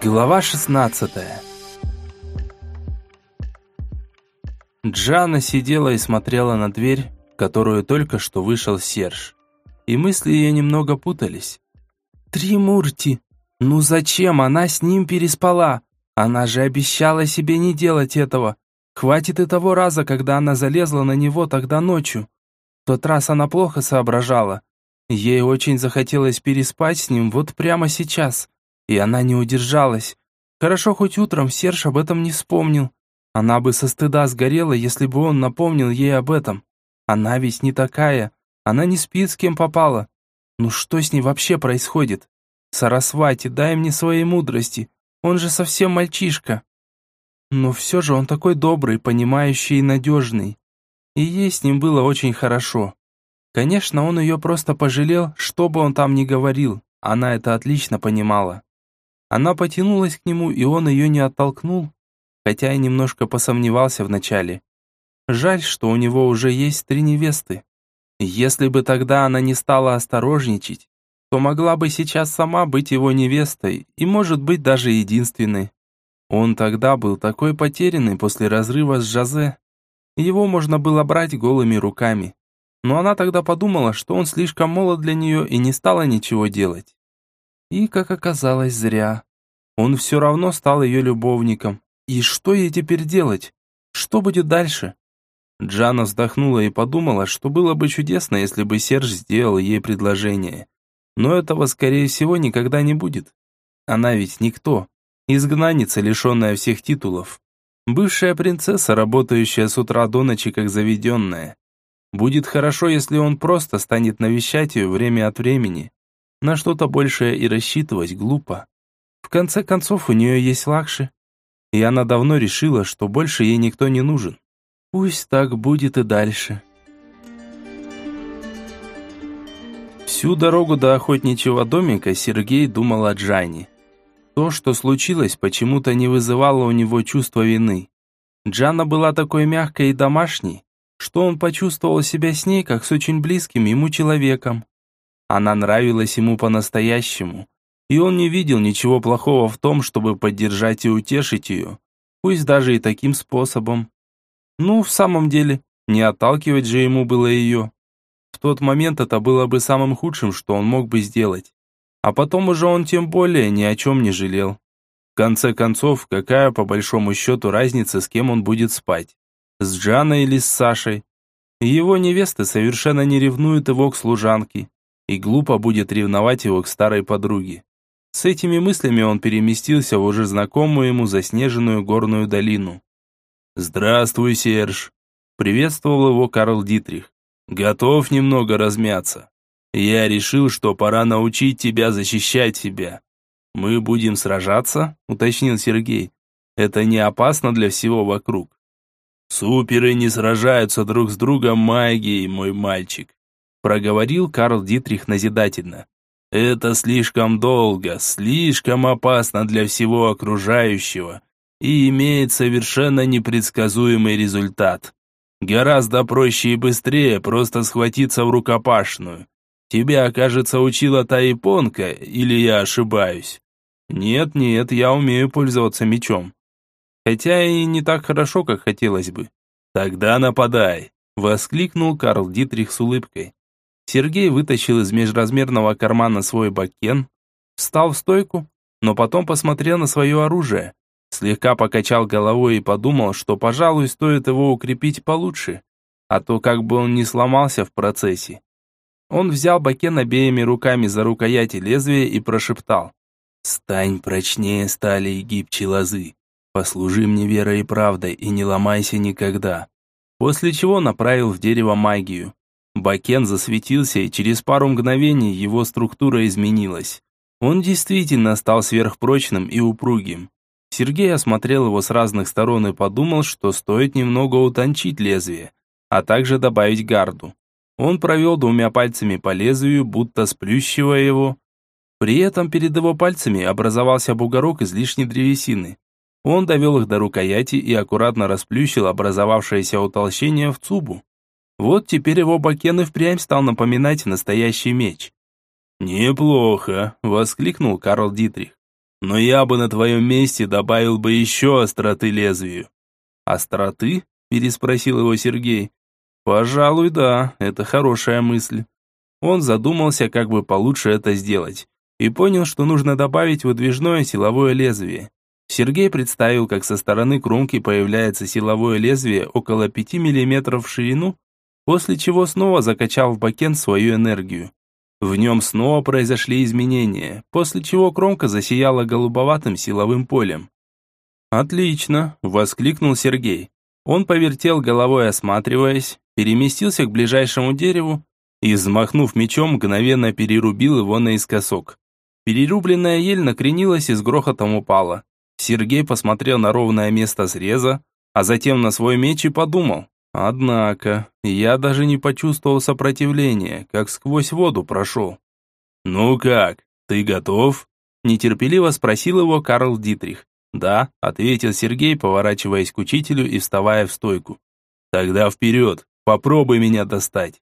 Глава 16 Джана сидела и смотрела на дверь, которую только что вышел Серж. И мысли ее немного путались. «Тримурти! Ну зачем она с ним переспала? Она же обещала себе не делать этого. Хватит и того раза, когда она залезла на него тогда ночью. В тот раз она плохо соображала. Ей очень захотелось переспать с ним вот прямо сейчас и она не удержалась. Хорошо, хоть утром Серж об этом не вспомнил. Она бы со стыда сгорела, если бы он напомнил ей об этом. Она ведь не такая. Она не спит с кем попала. Ну что с ней вообще происходит? Сарасвати, дай мне своей мудрости. Он же совсем мальчишка. Но все же он такой добрый, понимающий и надежный. И ей с ним было очень хорошо. Конечно, он ее просто пожалел, что бы он там ни говорил. Она это отлично понимала. Она потянулась к нему, и он ее не оттолкнул, хотя и немножко посомневался вначале. Жаль, что у него уже есть три невесты. Если бы тогда она не стала осторожничать, то могла бы сейчас сама быть его невестой и, может быть, даже единственной. Он тогда был такой потерянный после разрыва с Жозе. Его можно было брать голыми руками. Но она тогда подумала, что он слишком молод для нее и не стала ничего делать. И, как оказалось, зря. Он все равно стал ее любовником. И что ей теперь делать? Что будет дальше? Джана вздохнула и подумала, что было бы чудесно, если бы Серж сделал ей предложение. Но этого, скорее всего, никогда не будет. Она ведь никто. Изгнанница, лишенная всех титулов. Бывшая принцесса, работающая с утра до ночи как заведенная. Будет хорошо, если он просто станет навещать ее время от времени. На что-то большее и рассчитывать глупо. В конце концов, у нее есть лакши. И она давно решила, что больше ей никто не нужен. Пусть так будет и дальше. Всю дорогу до охотничьего домика Сергей думал о Джане. То, что случилось, почему-то не вызывало у него чувства вины. Джана была такой мягкой и домашней, что он почувствовал себя с ней, как с очень близким ему человеком. Она нравилась ему по-настоящему, и он не видел ничего плохого в том, чтобы поддержать и утешить ее, пусть даже и таким способом. Ну, в самом деле, не отталкивать же ему было ее. В тот момент это было бы самым худшим, что он мог бы сделать. А потом уже он тем более ни о чем не жалел. В конце концов, какая по большому счету разница, с кем он будет спать? С Джаной или с Сашей? Его невеста совершенно не ревнует его к служанке и глупо будет ревновать его к старой подруге. С этими мыслями он переместился в уже знакомую ему заснеженную горную долину. «Здравствуй, Серж!» Приветствовал его Карл Дитрих. «Готов немного размяться? Я решил, что пора научить тебя защищать себя». «Мы будем сражаться?» – уточнил Сергей. «Это не опасно для всего вокруг». «Суперы не сражаются друг с другом магией, мой мальчик проговорил Карл Дитрих назидательно. Это слишком долго, слишком опасно для всего окружающего и имеет совершенно непредсказуемый результат. Гораздо проще и быстрее просто схватиться в рукопашную. Тебя, кажется, учила та японка, или я ошибаюсь? Нет, нет, я умею пользоваться мечом. Хотя и не так хорошо, как хотелось бы. Тогда нападай, воскликнул Карл Дитрих с улыбкой. Сергей вытащил из межразмерного кармана свой бакен, встал в стойку, но потом посмотрел на свое оружие, слегка покачал головой и подумал, что, пожалуй, стоит его укрепить получше, а то как бы он не сломался в процессе. Он взял бакен обеими руками за рукояти лезвия и прошептал. «Стань прочнее стали и гибче лозы. Послужи мне верой и правдой и не ломайся никогда». После чего направил в дерево магию. Бакен засветился, и через пару мгновений его структура изменилась. Он действительно стал сверхпрочным и упругим. Сергей осмотрел его с разных сторон и подумал, что стоит немного утончить лезвие, а также добавить гарду. Он провел двумя пальцами по лезвию, будто сплющивая его. При этом перед его пальцами образовался бугорок из лишней древесины. Он довел их до рукояти и аккуратно расплющил образовавшееся утолщение в цубу. Вот теперь его бакен и впрямь стал напоминать настоящий меч. «Неплохо», — воскликнул Карл Дитрих. но я бы на твоем месте добавил бы еще остроты лезвию». «Остроты?» – переспросил его Сергей. «Пожалуй, да, это хорошая мысль». Он задумался, как бы получше это сделать, и понял, что нужно добавить выдвижное силовое лезвие. Сергей представил, как со стороны кромки появляется силовое лезвие около 5 мм в ширину, после чего снова закачал в бакен свою энергию. В нем снова произошли изменения, после чего кромка засияла голубоватым силовым полем. «Отлично!» – воскликнул Сергей. Он повертел головой, осматриваясь, переместился к ближайшему дереву и, взмахнув мечом, мгновенно перерубил его наискосок. Перерубленная ель накренилась и с грохотом упала. Сергей посмотрел на ровное место среза, а затем на свой меч и подумал. Однако, я даже не почувствовал сопротивления, как сквозь воду прошел. «Ну как, ты готов?» Нетерпеливо спросил его Карл Дитрих. «Да», — ответил Сергей, поворачиваясь к учителю и вставая в стойку. «Тогда вперед, попробуй меня достать».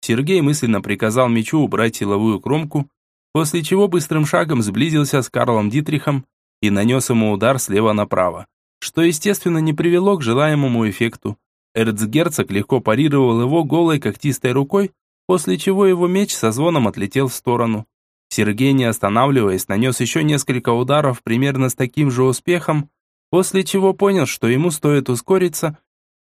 Сергей мысленно приказал мечу убрать силовую кромку, после чего быстрым шагом сблизился с Карлом Дитрихом и нанес ему удар слева направо, что, естественно, не привело к желаемому эффекту. Эрцгерцог легко парировал его голой когтистой рукой, после чего его меч со звоном отлетел в сторону. Сергей, не останавливаясь, нанес еще несколько ударов примерно с таким же успехом, после чего понял, что ему стоит ускориться,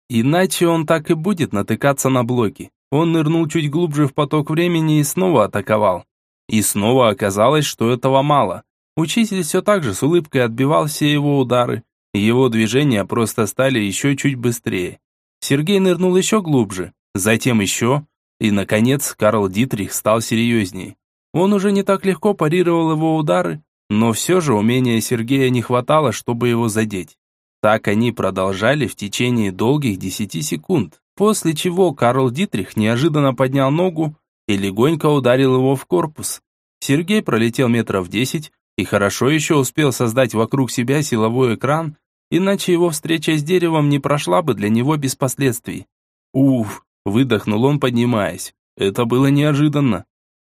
иначе он так и будет натыкаться на блоки. Он нырнул чуть глубже в поток времени и снова атаковал. И снова оказалось, что этого мало. Учитель все так же с улыбкой отбивал все его удары. Его движения просто стали еще чуть быстрее. Сергей нырнул еще глубже, затем еще, и, наконец, Карл Дитрих стал серьезней. Он уже не так легко парировал его удары, но все же умения Сергея не хватало, чтобы его задеть. Так они продолжали в течение долгих десяти секунд, после чего Карл Дитрих неожиданно поднял ногу и легонько ударил его в корпус. Сергей пролетел метров десять, и хорошо еще успел создать вокруг себя силовой экран, иначе его встреча с деревом не прошла бы для него без последствий. «Уф!» – выдохнул он, поднимаясь. «Это было неожиданно».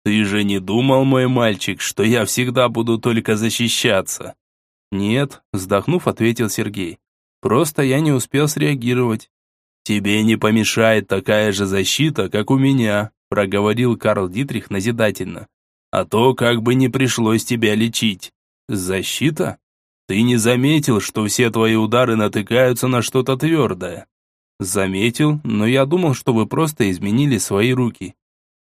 «Ты же не думал, мой мальчик, что я всегда буду только защищаться?» «Нет», – вздохнув, ответил Сергей. «Просто я не успел среагировать». «Тебе не помешает такая же защита, как у меня», – проговорил Карл Дитрих назидательно. А то как бы не пришлось тебя лечить. Защита? Ты не заметил, что все твои удары натыкаются на что-то твердое? Заметил, но я думал, что вы просто изменили свои руки.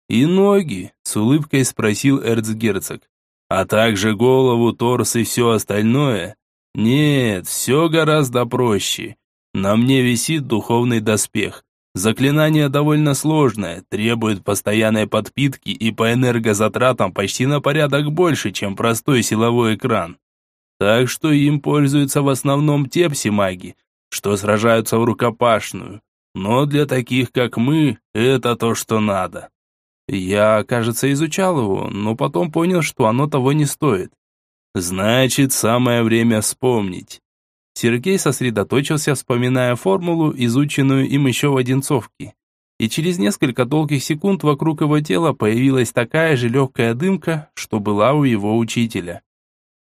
И ноги, с улыбкой спросил эрцгерцог. А также голову, торс и все остальное? Нет, все гораздо проще. На мне висит духовный доспех. Заклинание довольно сложное, требует постоянной подпитки и по энергозатратам почти на порядок больше, чем простой силовой экран. Так что им пользуются в основном те псимаги, что сражаются в рукопашную. Но для таких, как мы, это то, что надо. Я, кажется, изучал его, но потом понял, что оно того не стоит. Значит, самое время вспомнить. Сергей сосредоточился, вспоминая формулу, изученную им еще в Одинцовке. И через несколько долгих секунд вокруг его тела появилась такая же легкая дымка, что была у его учителя.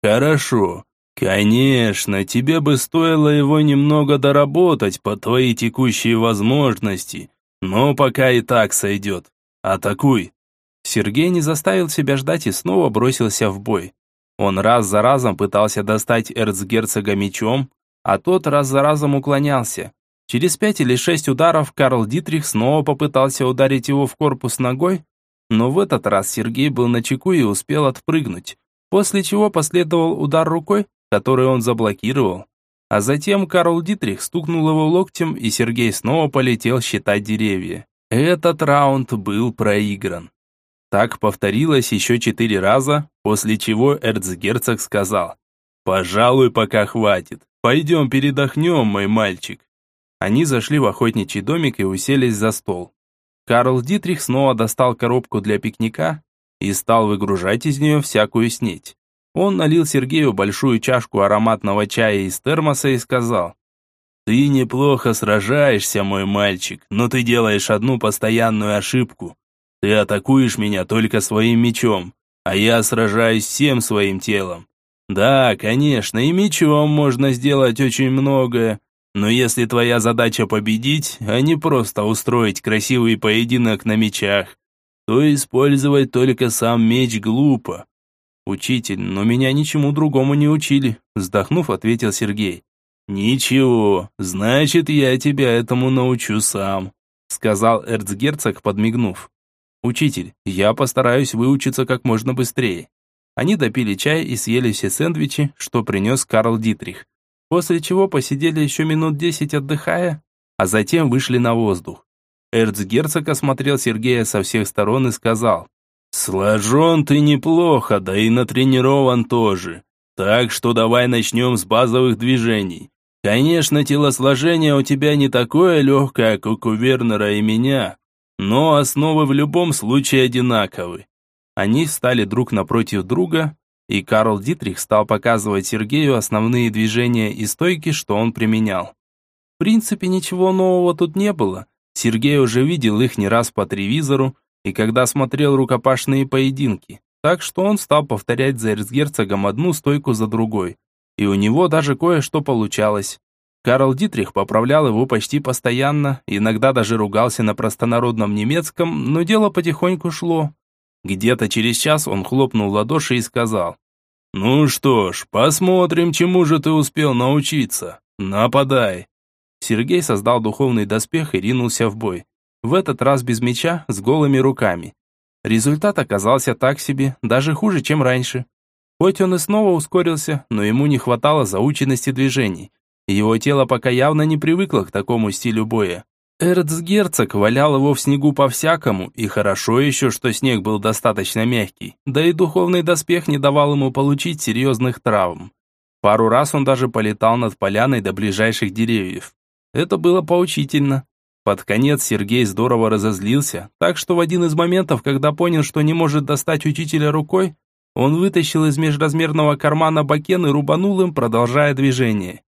«Хорошо. Конечно, тебе бы стоило его немного доработать по твоей текущей возможности, но пока и так сойдет. Атакуй!» Сергей не заставил себя ждать и снова бросился в бой. Он раз за разом пытался достать эрцгерцога мечом, а тот раз за разом уклонялся. Через пять или шесть ударов Карл Дитрих снова попытался ударить его в корпус ногой, но в этот раз Сергей был на чеку и успел отпрыгнуть, после чего последовал удар рукой, который он заблокировал. А затем Карл Дитрих стукнул его локтем, и Сергей снова полетел считать деревья. Этот раунд был проигран. Так повторилось еще четыре раза, после чего эрцгерцог сказал, «Пожалуй, пока хватит. «Пойдем передохнем, мой мальчик». Они зашли в охотничий домик и уселись за стол. Карл Дитрих снова достал коробку для пикника и стал выгружать из нее всякую снеть. Он налил Сергею большую чашку ароматного чая из термоса и сказал, «Ты неплохо сражаешься, мой мальчик, но ты делаешь одну постоянную ошибку. Ты атакуешь меня только своим мечом, а я сражаюсь всем своим телом. Да, конечно, и мечом можно сделать очень многое. Но если твоя задача победить, а не просто устроить красивый поединок на мечах, то использовать только сам меч глупо. Учитель, но меня ничему другому не учили, вздохнув, ответил Сергей. Ничего, значит, я тебя этому научу сам, сказал эрцгерцог, подмигнув. Учитель, я постараюсь выучиться как можно быстрее. Они допили чай и съели все сэндвичи, что принес Карл Дитрих после чего посидели еще минут десять отдыхая, а затем вышли на воздух. Эрцгерцог осмотрел Сергея со всех сторон и сказал, «Сложен ты неплохо, да и натренирован тоже. Так что давай начнем с базовых движений. Конечно, телосложение у тебя не такое легкое, как у Вернера и меня, но основы в любом случае одинаковы». Они встали друг напротив друга, и Карл Дитрих стал показывать Сергею основные движения и стойки, что он применял. В принципе, ничего нового тут не было. Сергей уже видел их не раз по телевизору, и когда смотрел рукопашные поединки. Так что он стал повторять за эрцгерцогом одну стойку за другой. И у него даже кое-что получалось. Карл Дитрих поправлял его почти постоянно, иногда даже ругался на простонародном немецком, но дело потихоньку шло. Где-то через час он хлопнул ладоши и сказал. «Ну что ж, посмотрим, чему же ты успел научиться. Нападай!» Сергей создал духовный доспех и ринулся в бой. В этот раз без меча, с голыми руками. Результат оказался так себе, даже хуже, чем раньше. Хоть он и снова ускорился, но ему не хватало заученности движений. Его тело пока явно не привыкло к такому стилю боя. Эрцгерцог валял его в снегу по-всякому, и хорошо еще, что снег был достаточно мягкий, да и духовный доспех не давал ему получить серьезных травм. Пару раз он даже полетал над поляной до ближайших деревьев. Это было поучительно. Под конец Сергей здорово разозлился, так что в один из моментов, когда понял, что не может достать учителя рукой, он вытащил из межразмерного кармана бакен и рубанул им, продолжая движение.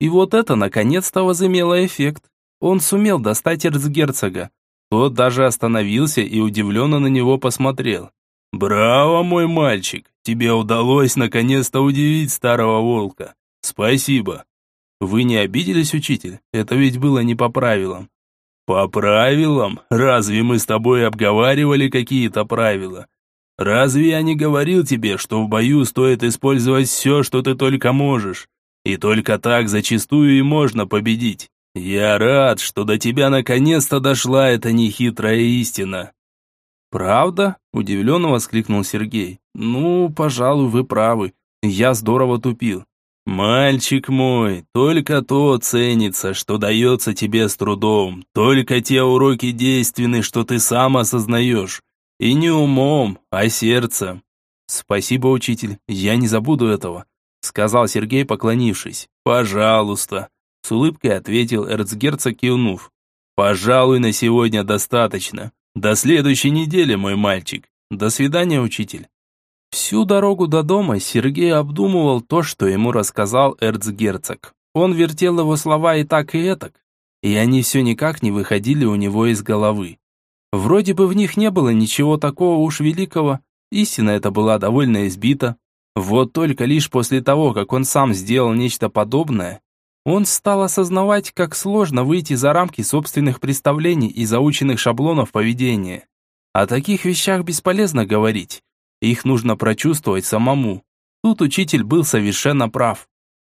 И вот это наконец-то возымело эффект. Он сумел достать эрцгерцога. Тот даже остановился и удивленно на него посмотрел. «Браво, мой мальчик! Тебе удалось наконец-то удивить старого волка. Спасибо!» «Вы не обиделись, учитель? Это ведь было не по правилам». «По правилам? Разве мы с тобой обговаривали какие-то правила? Разве я не говорил тебе, что в бою стоит использовать все, что ты только можешь? И только так зачастую и можно победить. «Я рад, что до тебя наконец-то дошла эта нехитрая истина». «Правда?» – удивленно воскликнул Сергей. «Ну, пожалуй, вы правы. Я здорово тупил». «Мальчик мой, только то ценится, что дается тебе с трудом, только те уроки действенны, что ты сам осознаешь. И не умом, а сердцем». «Спасибо, учитель, я не забуду этого», – сказал Сергей, поклонившись. «Пожалуйста». С улыбкой ответил эрцгерцог, кивнув. «Пожалуй, на сегодня достаточно. До следующей недели, мой мальчик. До свидания, учитель». Всю дорогу до дома Сергей обдумывал то, что ему рассказал эрцгерцог. Он вертел его слова и так, и этак, и они все никак не выходили у него из головы. Вроде бы в них не было ничего такого уж великого, истина эта была довольно избита. Вот только лишь после того, как он сам сделал нечто подобное, он стал осознавать, как сложно выйти за рамки собственных представлений и заученных шаблонов поведения. О таких вещах бесполезно говорить. Их нужно прочувствовать самому. Тут учитель был совершенно прав.